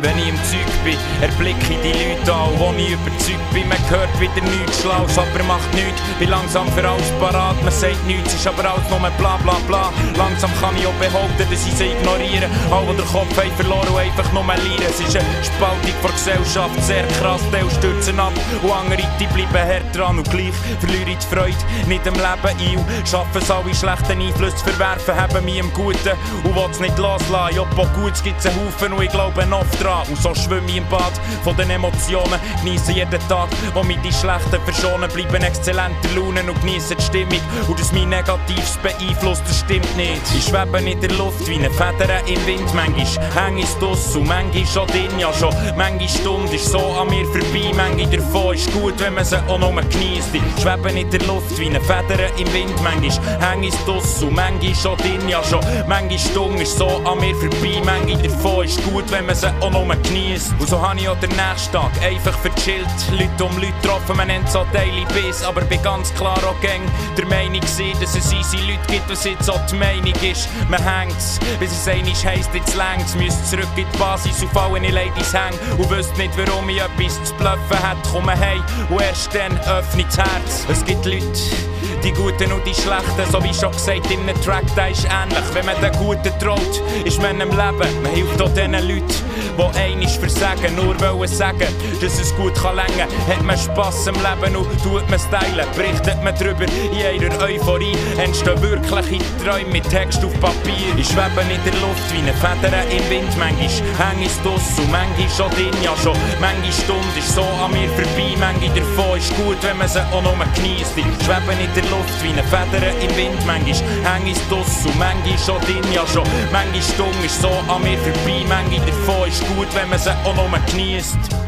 wenn ich im Zeug bin, erblicke die Leute an, wo ich überzeugt bin. Man hört wieder nichts Schlaues, aber macht nichts. Bin langsam für alles parat, man sagt nichts, ist aber alles nur bla bla bla. Langsam kann ich auch behaupten, dass ich sie ignoriere. Alle, den Kopf haben verloren und einfach nur lieren. Es ist eine Spaltung der Gesellschaft, sehr krass, Teil stürzen ab und andere, die bleiben hart dran und gleich verliere ich die Freude nicht im Leben ein. Schaffen es alle schlechten Einflüsse zu verwerfen, haben mich im Guten und will es nicht loslassen. Ja, Gutes gibt es einen Haufen und ich glaube oft dran. Und so schwimme ich im Bad von den Emotionen, genieße jeden Tag, wo mich die Schlechten verschonen, bleiben exzellente Launen und genieße die Stimmung. Und dass mich Negatives beeinflusst, das stimmt nicht. Ich schwebe in der Luft wie eine Feder im Wind, manchmal häng ich dus und manchmal schon drin, ja schon manche Stunde ist so an mir vorbei, manche davon ist gut, wenn man sie auch noch genießt. Ich schwebe in der Luft wie eine Feder im Wind, manchmal häng ich dus und manchmal schon drin, ja schon manche Stunde ist so an mir vorbei, manche davon ist gut, wenn man sie auch noch genießt. Und so habe ich auch den nächsten Tag einfach verchillt, Leute um Leute getroffen, man nennt so Daily Biss, aber bin ganz klar auch gang der Meinung gewesen, dass es easy Leute gibt, was jetzt auch die Meinung ist. Man hängt's, bis es einmal heisst, jetzt längst, müsst zurück in die Basis und fallen in Ladies hang. Und wüsst nicht, warum ich etwas zu bluffen hat, komme heim und erst dann öffnet das Herz. Es gibt Leute, die Guten und die Schlechten, so wie schon gesagt in einem Track, da ist ähnlich. Wenn man den Guten traut, ist man im Leben. Man hilft auch den Leuten, die einiges versagen, nur wollen sagen, dass es gut kann länger. Hat man Spass im Leben und tut man stylen, berichtet man drüber in ihrer Euphorie. Entstehen wirkliche Träume mit Text auf Papier. Ich schwebe in der Luft wie eine Feder im Wind. Manchmal häng ich dus und manchmal schon drin, ja schon. Manche Stunde ist so an mir vorbei, manche davon ist gut, wenn man sie auch noch genießt. Ich schwebe in der Luft wie eine Feder im Wind. Manchmal häng ich dus und manchmal schon drin, ja schon. Manche Stunde ist so an mir vorbei, manche davon ist gut, wenn man sie auch noch genießt.